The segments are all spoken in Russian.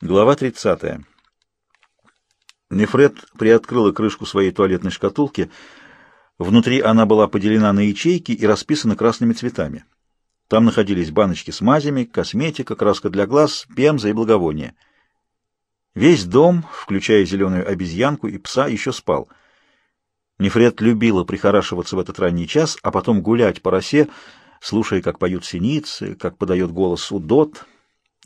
Глава 30. Нефред приоткрыла крышку своей туалетной шкатулки. Внутри она была поделена на ячейки и расписана красными цветами. Там находились баночки с мазями, косметика, краска для глаз, пемза и благовония. Весь дом, включая зеленую обезьянку и пса, еще спал. Нефред любила прихорашиваться в этот ранний час, а потом гулять по росе, слушая, как поют синицы, как подает голос удот —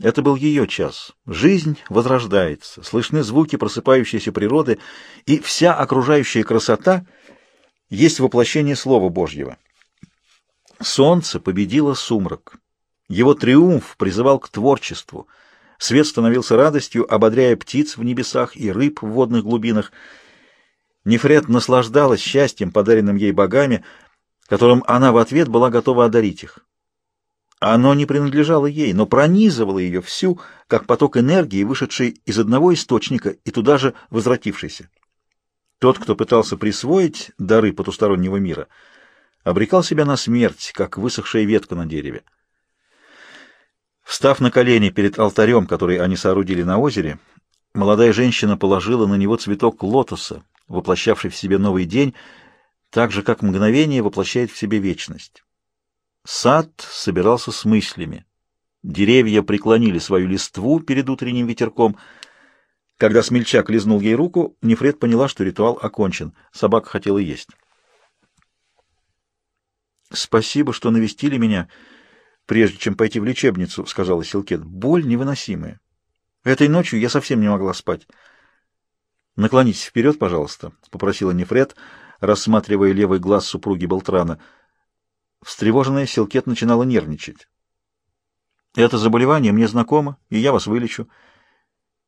это был ее час. Жизнь возрождается, слышны звуки просыпающейся природы, и вся окружающая красота есть воплощение Слова Божьего. Солнце победило сумрак. Его триумф призывал к творчеству. Свет становился радостью, ободряя птиц в небесах и рыб в водных глубинах. Нефред наслаждалась счастьем, подаренным ей богами, которым она в ответ была готова одарить их. Оно не принадлежало ей, но пронизывало ее всю, как поток энергии, вышедший из одного источника и туда же возвратившийся. Тот, кто пытался присвоить дары потустороннего мира, обрекал себя на смерть, как высохшая ветка на дереве. Встав на колени перед алтарем, который они соорудили на озере, молодая женщина положила на него цветок лотоса, воплощавший в себе новый день, так же, как мгновение воплощает в себе вечность. Сад собирался с мыслями. Деревья преклонили свою листву перед утренним ветерком. Когда смельчак лизнул ей руку, Нефред поняла, что ритуал окончен. Собака хотела есть. «Спасибо, что навестили меня, прежде чем пойти в лечебницу», — сказала Силкет. «Боль невыносимая. Этой ночью я совсем не могла спать». «Наклонитесь вперед, пожалуйста», — попросила Нефред, рассматривая левый глаз супруги Болтрана — Встревоженная Силкет начинала нервничать. «Это заболевание мне знакомо, и я вас вылечу.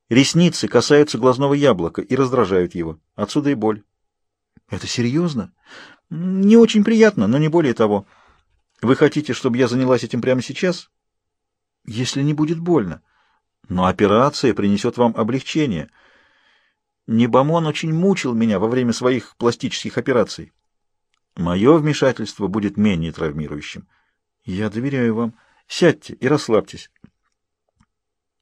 Ресницы касаются глазного яблока и раздражают его. Отсюда и боль». «Это серьезно?» «Не очень приятно, но не более того. Вы хотите, чтобы я занялась этим прямо сейчас?» «Если не будет больно. Но операция принесет вам облегчение. Небомон очень мучил меня во время своих пластических операций». Мое вмешательство будет менее травмирующим. Я доверяю вам. Сядьте и расслабьтесь.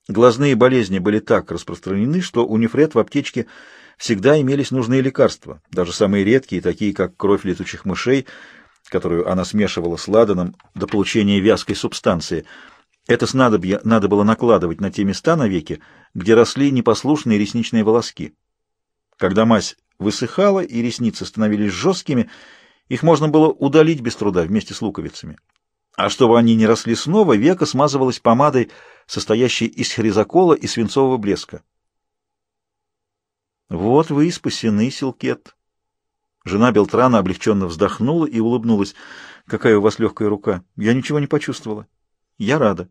Глазные болезни были так распространены, что у Нефред в аптечке всегда имелись нужные лекарства, даже самые редкие, такие как кровь летучих мышей, которую она смешивала с ладаном до получения вязкой субстанции. Это снадобье надо было накладывать на те места навеки, где росли непослушные ресничные волоски. Когда мазь высыхала и ресницы становились жесткими, их можно было удалить без труда вместе с луковицами. А чтобы они не росли снова, века смазывалась помадой, состоящей из хризокола и свинцового блеска. «Вот вы и спасены, Силкет». Жена Белтрана облегченно вздохнула и улыбнулась. «Какая у вас легкая рука! Я ничего не почувствовала. Я рада.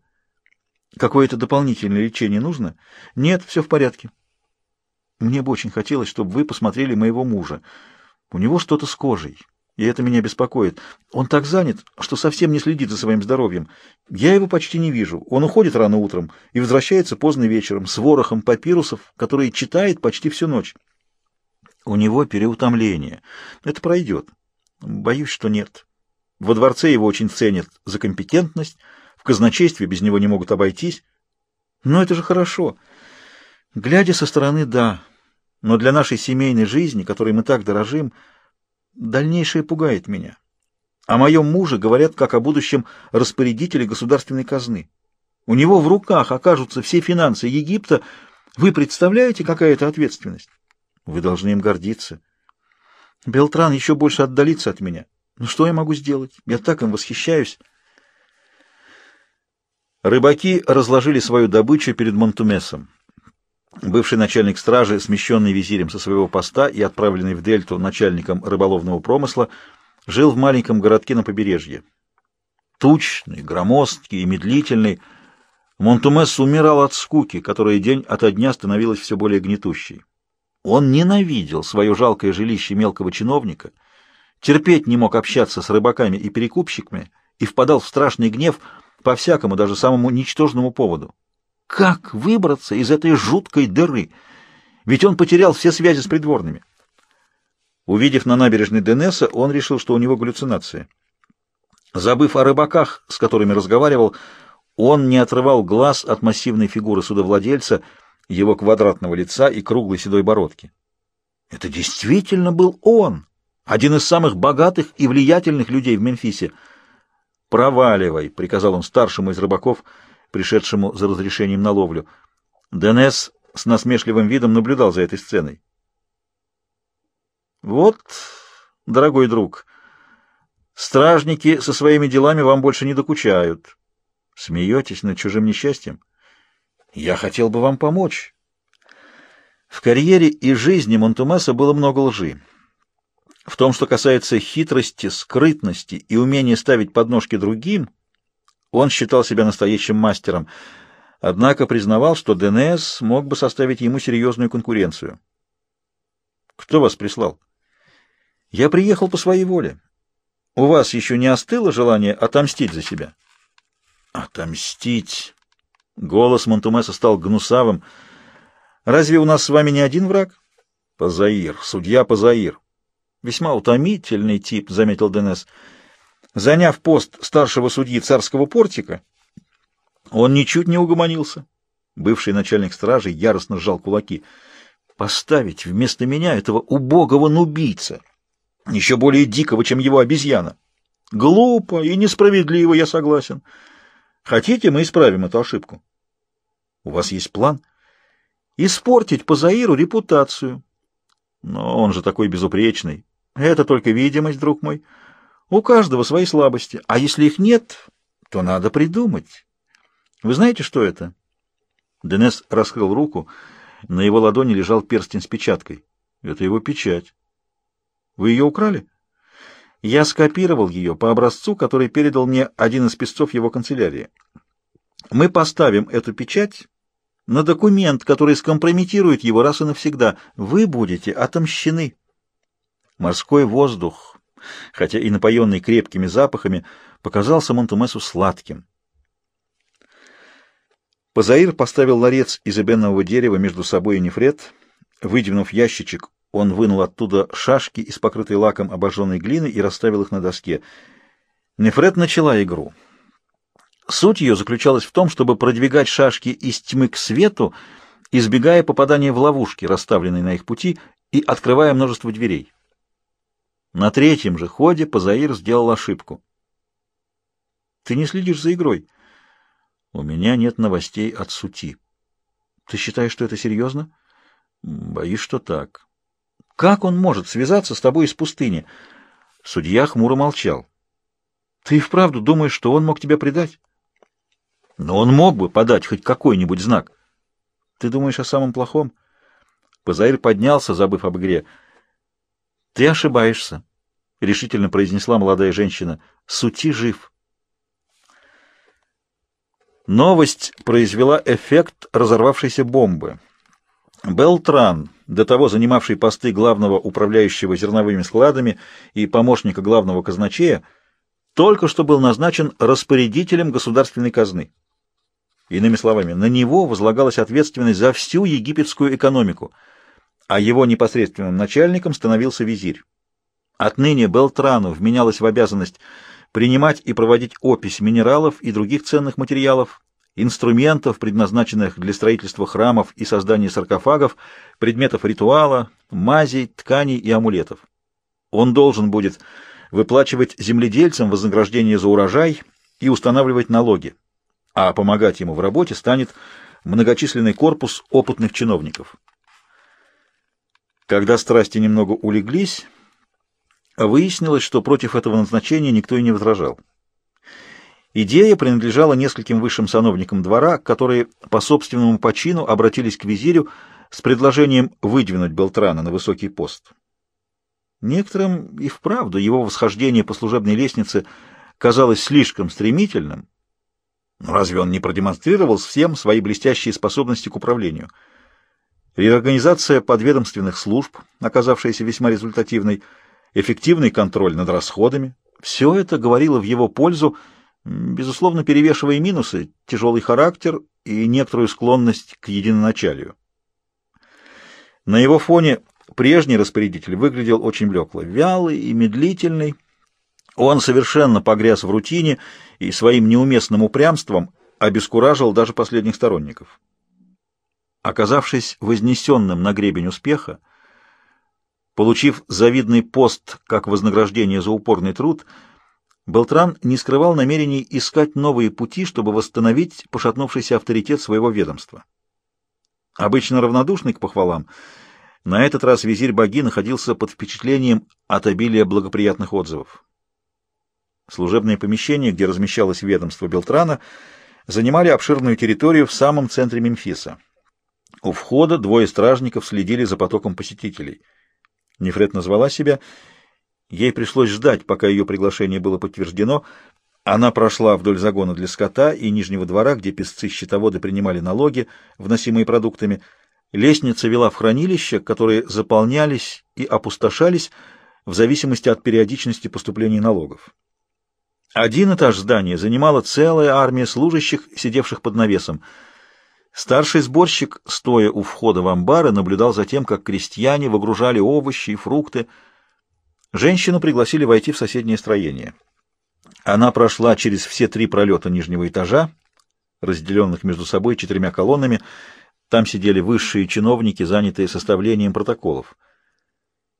Какое-то дополнительное лечение нужно? Нет, все в порядке. Мне бы очень хотелось, чтобы вы посмотрели моего мужа. У него что-то с кожей и это меня беспокоит. Он так занят, что совсем не следит за своим здоровьем. Я его почти не вижу. Он уходит рано утром и возвращается поздно вечером с ворохом папирусов, которые читает почти всю ночь. У него переутомление. Это пройдет. Боюсь, что нет. Во дворце его очень ценят за компетентность, в казначействе без него не могут обойтись. Но это же хорошо. Глядя со стороны, да. Но для нашей семейной жизни, которой мы так дорожим, — Дальнейшее пугает меня. О моем муже говорят как о будущем распорядителе государственной казны. У него в руках окажутся все финансы Египта. Вы представляете, какая это ответственность? Вы должны им гордиться. Белтран еще больше отдалится от меня. Ну что я могу сделать? Я так им восхищаюсь. Рыбаки разложили свою добычу перед Монтумесом. Бывший начальник стражи, смещенный визирем со своего поста и отправленный в Дельту начальником рыболовного промысла, жил в маленьком городке на побережье. Тучный, громоздкий и медлительный, Монтумес умирал от скуки, которая день ото дня становилась все более гнетущей. Он ненавидел свое жалкое жилище мелкого чиновника, терпеть не мог общаться с рыбаками и перекупщиками и впадал в страшный гнев по всякому, даже самому ничтожному поводу. Как выбраться из этой жуткой дыры? Ведь он потерял все связи с придворными. Увидев на набережной Денеса, он решил, что у него галлюцинации. Забыв о рыбаках, с которыми разговаривал, он не отрывал глаз от массивной фигуры судовладельца, его квадратного лица и круглой седой бородки. Это действительно был он, один из самых богатых и влиятельных людей в Мемфисе. «Проваливай», — приказал он старшему из рыбаков, пришедшему за разрешением на ловлю. Денес с насмешливым видом наблюдал за этой сценой. «Вот, дорогой друг, стражники со своими делами вам больше не докучают. Смеетесь над чужим несчастьем? Я хотел бы вам помочь». В карьере и жизни Монтумеса было много лжи. В том, что касается хитрости, скрытности и умения ставить подножки другим, он считал себя настоящим мастером, однако признавал, что ДНС мог бы составить ему серьезную конкуренцию. «Кто вас прислал?» «Я приехал по своей воле. У вас еще не остыло желание отомстить за себя?» «Отомстить!» Голос Монтумеса стал гнусавым, — Разве у нас с вами не один враг? Позаир, судья Позаир. Весьма утомительный тип, заметил Денес. Заняв пост старшего судьи царского портика, он ничуть не угомонился. Бывший начальник стражи яростно сжал кулаки. Поставить вместо меня этого убогого нубийца, еще более дикого, чем его обезьяна. Глупо и несправедливо, я согласен. Хотите, мы исправим эту ошибку? У вас есть план? Испортить по Заиру репутацию. Но он же такой безупречный. Это только видимость, друг мой. У каждого свои слабости. А если их нет, то надо придумать. Вы знаете, что это? Денес раскрыл руку. На его ладони лежал перстень с печаткой. Это его печать. Вы ее украли? Я скопировал ее по образцу, который передал мне один из писцов его канцелярии. Мы поставим эту печать на документ, который скомпрометирует его раз и навсегда. Вы будете отомщены. Морской воздух, хотя и напоенный крепкими запахами, показался Монтумесу сладким. Позаир поставил ларец из эбенового дерева между собой и нефрет. Выдвинув ящичек, он вынул оттуда шашки из покрытой лаком обожженной глины и расставил их на доске. Нефрет начала игру. Суть ее заключалась в том, чтобы продвигать шашки из тьмы к свету, избегая попадания в ловушки, расставленные на их пути, и открывая множество дверей. На третьем же ходе Пазаир сделал ошибку. «Ты не следишь за игрой?» «У меня нет новостей от сути». «Ты считаешь, что это серьезно?» «Боюсь, что так». «Как он может связаться с тобой из пустыни?» Судья хмуро молчал. «Ты и вправду думаешь, что он мог тебя предать?» Но он мог бы подать хоть какой-нибудь знак. Ты думаешь о самом плохом? Пазаир поднялся, забыв об игре. Ты ошибаешься, — решительно произнесла молодая женщина. Сути жив. Новость произвела эффект разорвавшейся бомбы. Белтран, до того занимавший посты главного управляющего зерновыми складами и помощника главного казначея, только что был назначен распорядителем государственной казны. Иными словами, на него возлагалась ответственность за всю египетскую экономику, а его непосредственным начальником становился визирь. Отныне Белтрану вменялось в обязанность принимать и проводить опись минералов и других ценных материалов, инструментов, предназначенных для строительства храмов и создания саркофагов, предметов ритуала, мазей, тканей и амулетов. Он должен будет выплачивать земледельцам вознаграждение за урожай и устанавливать налоги а помогать ему в работе станет многочисленный корпус опытных чиновников. Когда страсти немного улеглись, выяснилось, что против этого назначения никто и не возражал. Идея принадлежала нескольким высшим сановникам двора, которые по собственному почину обратились к визирю с предложением выдвинуть Белтрана на высокий пост. Некоторым и вправду его восхождение по служебной лестнице казалось слишком стремительным, но разве он не продемонстрировал всем свои блестящие способности к управлению? Реорганизация подведомственных служб, оказавшаяся весьма результативной, эффективный контроль над расходами — все это говорило в его пользу, безусловно, перевешивая минусы, тяжелый характер и некоторую склонность к единоначалию. На его фоне прежний распорядитель выглядел очень блекло, вялый и медлительный, он совершенно погряз в рутине и своим неуместным упрямством обескуражил даже последних сторонников. Оказавшись вознесенным на гребень успеха, получив завидный пост как вознаграждение за упорный труд, Белтран не скрывал намерений искать новые пути, чтобы восстановить пошатнувшийся авторитет своего ведомства. Обычно равнодушный к похвалам, на этот раз визирь Баги находился под впечатлением от обилия благоприятных отзывов. Служебные помещения, где размещалось ведомство Белтрана, занимали обширную территорию в самом центре Мемфиса. У входа двое стражников следили за потоком посетителей. Нефред назвала себя. Ей пришлось ждать, пока ее приглашение было подтверждено. Она прошла вдоль загона для скота и нижнего двора, где песцы-счетоводы принимали налоги, вносимые продуктами. Лестница вела в хранилища, которые заполнялись и опустошались в зависимости от периодичности поступления налогов. Один этаж здания занимала целая армия служащих, сидевших под навесом. Старший сборщик, стоя у входа в амбары, наблюдал за тем, как крестьяне выгружали овощи и фрукты. Женщину пригласили войти в соседнее строение. Она прошла через все три пролета нижнего этажа, разделенных между собой четырьмя колоннами. Там сидели высшие чиновники, занятые составлением протоколов.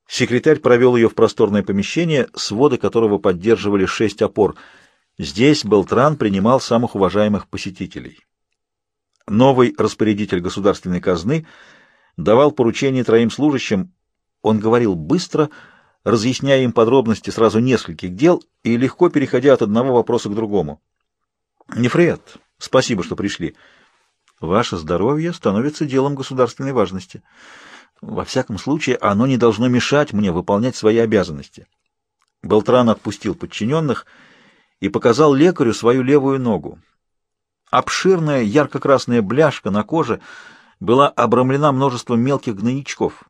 Секретарь провел ее в просторное помещение, своды которого поддерживали шесть опор. Здесь Белтран принимал самых уважаемых посетителей. Новый распорядитель государственной казны давал поручение троим служащим. Он говорил быстро, разъясняя им подробности сразу нескольких дел и легко переходя от одного вопроса к другому. «Нефред, спасибо, что пришли. Ваше здоровье становится делом государственной важности». Во всяком случае, оно не должно мешать мне выполнять свои обязанности. Белтран отпустил подчиненных и показал лекарю свою левую ногу. Обширная ярко-красная бляшка на коже была обрамлена множеством мелких гнойничков.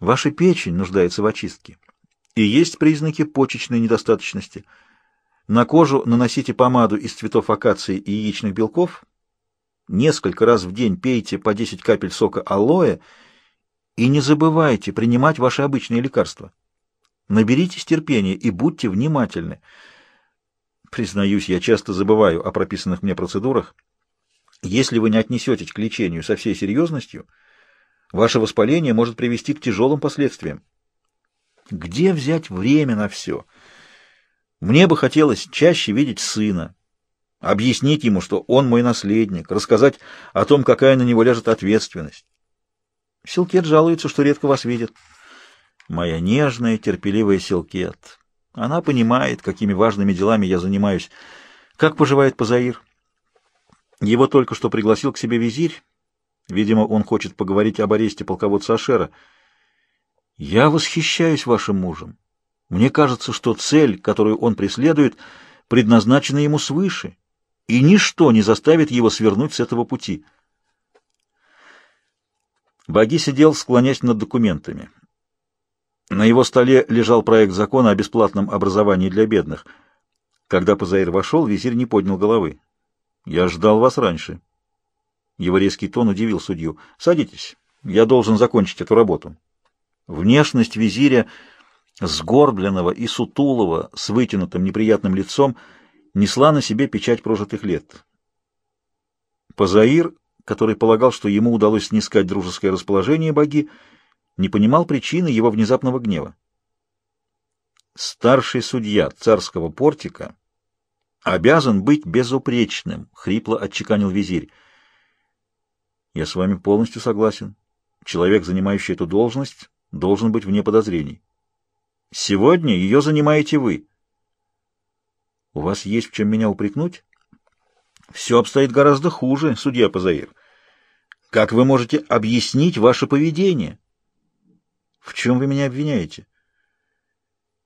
Ваша печень нуждается в очистке, и есть признаки почечной недостаточности. На кожу наносите помаду из цветов акации и яичных белков — Несколько раз в день пейте по 10 капель сока алоэ и не забывайте принимать ваши обычные лекарства. Наберитесь терпения и будьте внимательны. Признаюсь, я часто забываю о прописанных мне процедурах. Если вы не отнесетесь к лечению со всей серьезностью, ваше воспаление может привести к тяжелым последствиям. Где взять время на все? Мне бы хотелось чаще видеть сына, объяснить ему, что он мой наследник, рассказать о том, какая на него ляжет ответственность. Силкет жалуется, что редко вас видит. Моя нежная, терпеливая Силкет. Она понимает, какими важными делами я занимаюсь. Как поживает Пазаир? Его только что пригласил к себе визирь. Видимо, он хочет поговорить об аресте полководца Ашера. Я восхищаюсь вашим мужем. Мне кажется, что цель, которую он преследует, предназначена ему свыше и ничто не заставит его свернуть с этого пути. Баги сидел, склонясь над документами. На его столе лежал проект закона о бесплатном образовании для бедных. Когда Пазаир вошел, визирь не поднял головы. «Я ждал вас раньше». Его резкий тон удивил судью. «Садитесь, я должен закончить эту работу». Внешность визиря, сгорбленного и сутулого, с вытянутым неприятным лицом, — несла на себе печать прожитых лет. Пазаир, который полагал, что ему удалось снискать дружеское расположение боги, не понимал причины его внезапного гнева. Старший судья царского портика обязан быть безупречным, хрипло отчеканил визирь. Я с вами полностью согласен. Человек, занимающий эту должность, должен быть вне подозрений. Сегодня ее занимаете вы. У вас есть в чем меня упрекнуть? Все обстоит гораздо хуже, судья Пазаир. Как вы можете объяснить ваше поведение? В чем вы меня обвиняете?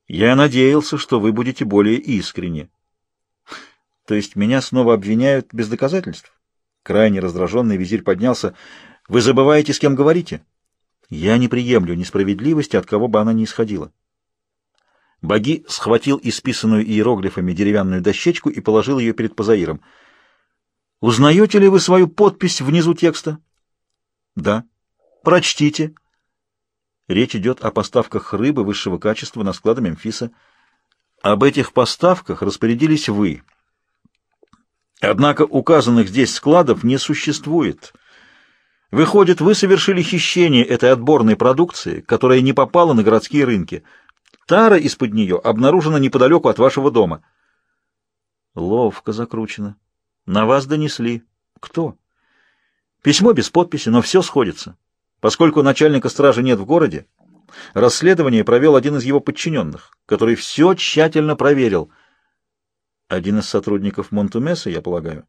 Я надеялся, что вы будете более искренни. То есть меня снова обвиняют без доказательств? Крайне раздраженный визирь поднялся. Вы забываете, с кем говорите? Я не приемлю несправедливости, от кого бы она ни исходила. Баги схватил исписанную иероглифами деревянную дощечку и положил ее перед Пазаиром. «Узнаете ли вы свою подпись внизу текста?» «Да». «Прочтите». Речь идет о поставках рыбы высшего качества на склады Мемфиса. Об этих поставках распорядились вы. Однако указанных здесь складов не существует — Выходит, вы совершили хищение этой отборной продукции, которая не попала на городские рынки. Тара из-под нее обнаружена неподалеку от вашего дома. Ловко закручено. На вас донесли. Кто? Письмо без подписи, но все сходится. Поскольку начальника стражи нет в городе, расследование провел один из его подчиненных, который все тщательно проверил. Один из сотрудников Монтумеса, я полагаю.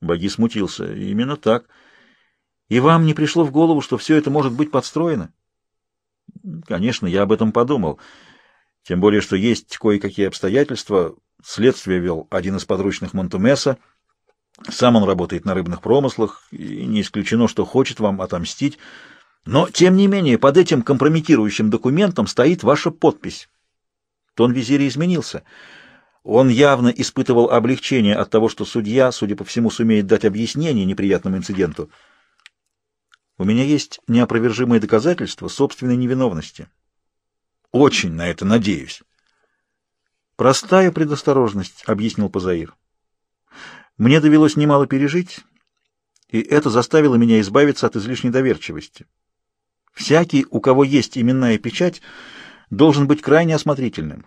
Боги смутился. Именно так. И вам не пришло в голову, что все это может быть подстроено? Конечно, я об этом подумал. Тем более, что есть кое-какие обстоятельства. Следствие вел один из подручных Монтумеса, сам он работает на рыбных промыслах, и не исключено, что хочет вам отомстить. Но, тем не менее, под этим компрометирующим документом стоит ваша подпись. Тон визиря изменился. Он явно испытывал облегчение от того, что судья, судя по всему, сумеет дать объяснение неприятному инциденту. У меня есть неопровержимые доказательства собственной невиновности. Очень на это надеюсь. Простая предосторожность, — объяснил Пазаир. Мне довелось немало пережить, и это заставило меня избавиться от излишней доверчивости. Всякий, у кого есть именная печать, должен быть крайне осмотрительным.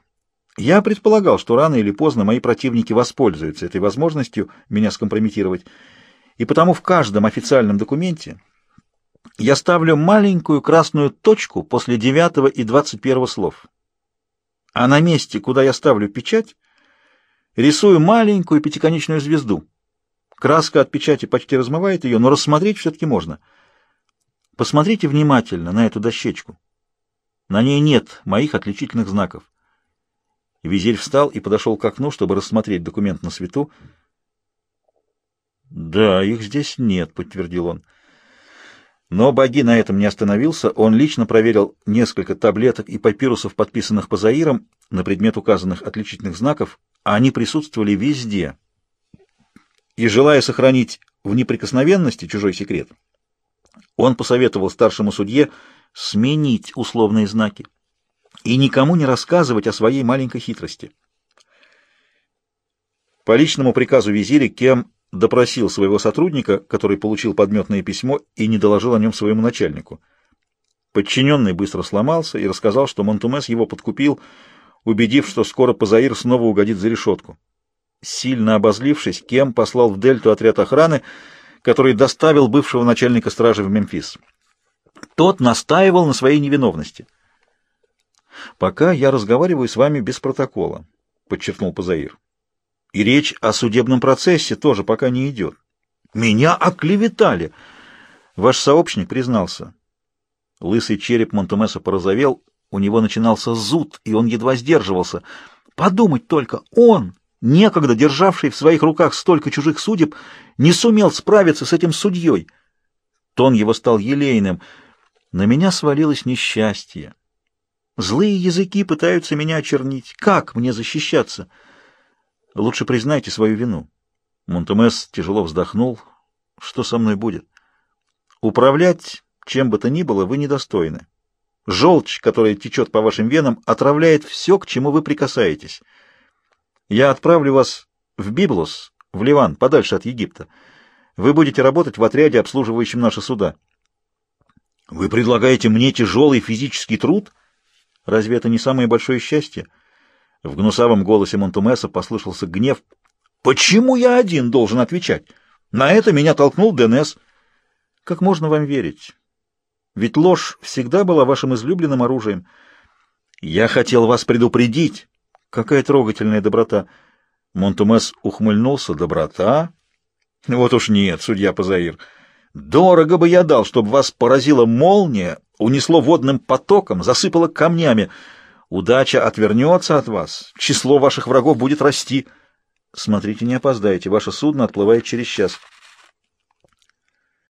Я предполагал, что рано или поздно мои противники воспользуются этой возможностью меня скомпрометировать, и потому в каждом официальном документе я ставлю маленькую красную точку после девятого и двадцать первого слов. А на месте, куда я ставлю печать, Рисую маленькую пятиконечную звезду. Краска от печати почти размывает ее, но рассмотреть все-таки можно. Посмотрите внимательно на эту дощечку. На ней нет моих отличительных знаков. Визирь встал и подошел к окну, чтобы рассмотреть документ на свету. «Да, их здесь нет», — подтвердил он. Но Боги на этом не остановился. Он лично проверил несколько таблеток и папирусов, подписанных по Заирам, на предмет указанных отличительных знаков, они присутствовали везде. И, желая сохранить в неприкосновенности чужой секрет, он посоветовал старшему судье сменить условные знаки и никому не рассказывать о своей маленькой хитрости. По личному приказу визиря Кем допросил своего сотрудника, который получил подметное письмо и не доложил о нем своему начальнику. Подчиненный быстро сломался и рассказал, что Монтумес его подкупил, убедив, что скоро Пазаир снова угодит за решетку. Сильно обозлившись, Кем послал в Дельту отряд охраны, который доставил бывшего начальника стражи в Мемфис. Тот настаивал на своей невиновности. «Пока я разговариваю с вами без протокола», — подчеркнул Пазаир. «И речь о судебном процессе тоже пока не идет. Меня оклеветали!» Ваш сообщник признался. Лысый череп Монтумеса порозовел, у него начинался зуд, и он едва сдерживался. Подумать только, он, некогда державший в своих руках столько чужих судеб, не сумел справиться с этим судьей. Тон его стал елейным. На меня свалилось несчастье. Злые языки пытаются меня очернить. Как мне защищаться? Лучше признайте свою вину. Монтемес тяжело вздохнул. Что со мной будет? Управлять чем бы то ни было вы недостойны. Желчь, которая течет по вашим венам, отравляет все, к чему вы прикасаетесь. Я отправлю вас в Библос, в Ливан, подальше от Египта. Вы будете работать в отряде, обслуживающем наши суда. Вы предлагаете мне тяжелый физический труд? Разве это не самое большое счастье? В гнусавом голосе Монтумеса послышался гнев. Почему я один должен отвечать? На это меня толкнул Денес. Как можно вам верить? Ведь ложь всегда была вашим излюбленным оружием. Я хотел вас предупредить. Какая трогательная доброта. Монтумес ухмыльнулся. Доброта? Вот уж нет, судья Пазаир. Дорого бы я дал, чтобы вас поразила молния, унесло водным потоком, засыпало камнями. Удача отвернется от вас, число ваших врагов будет расти. Смотрите, не опоздайте, ваше судно отплывает через час.